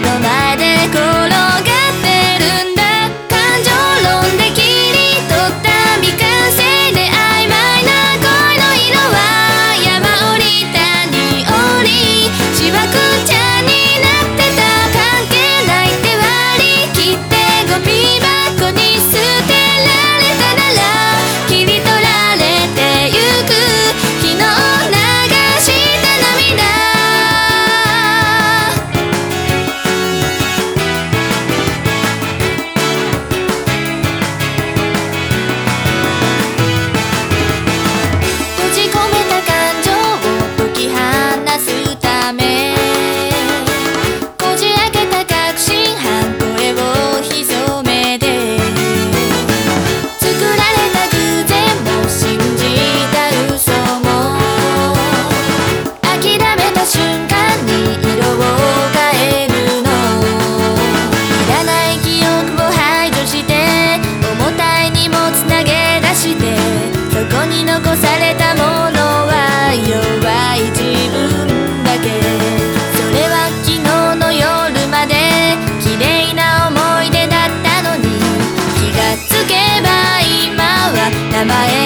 の前 Am